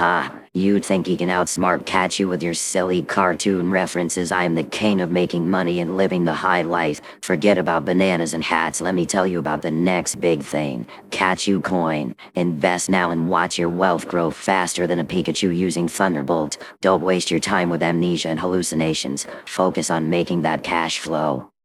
Ah, you think you can outsmart catch you with your silly cartoon references? I am the king of making money and living the high life. Forget about bananas and hats. Let me tell you about the next big thing. Catch you coin. Invest now and watch your wealth grow faster than a Pikachu using Thunderbolt. Don't waste your time with amnesia and hallucinations. Focus on making that cash flow.